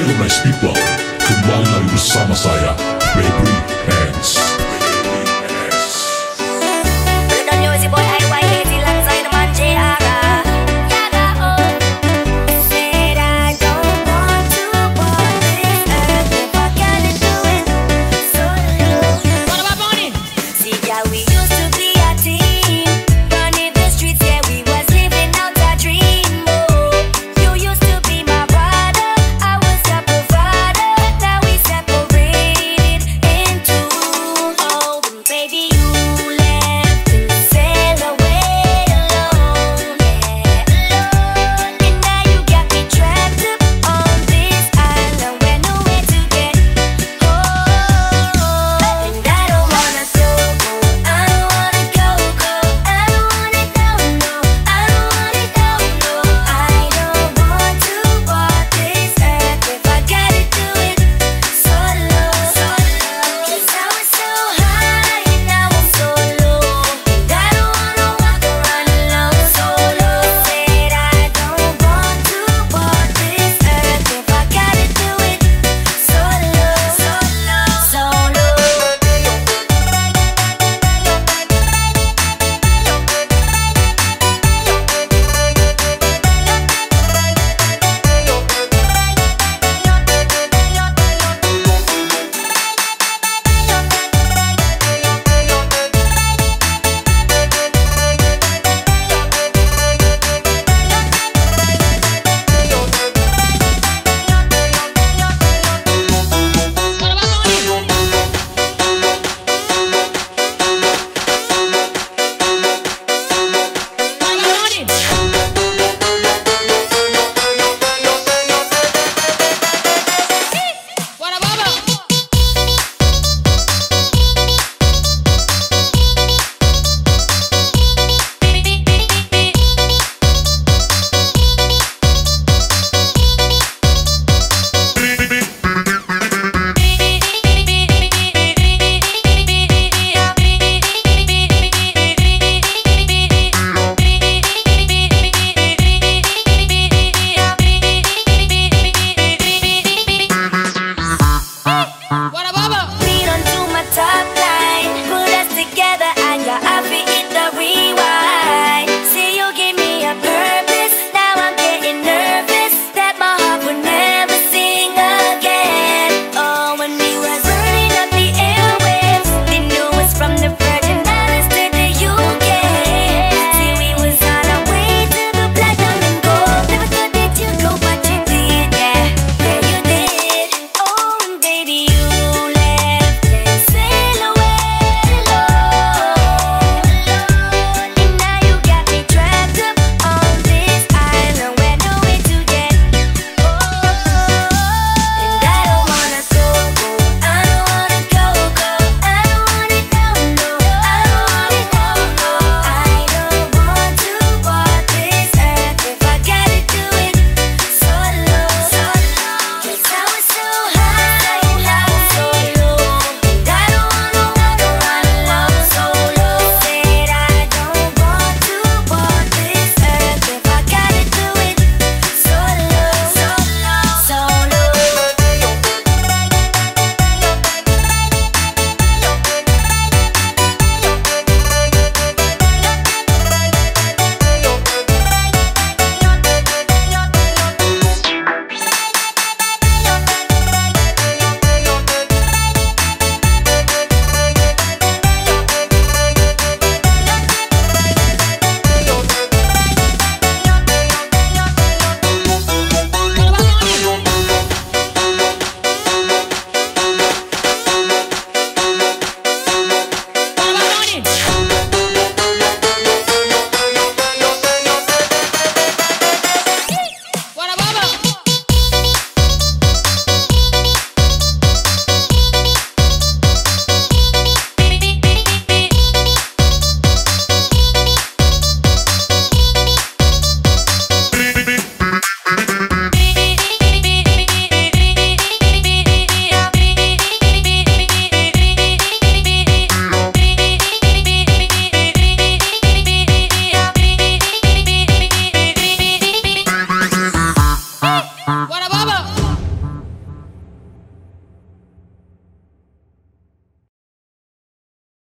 Realize people, kembali lagi bersama saya, Baby Hands.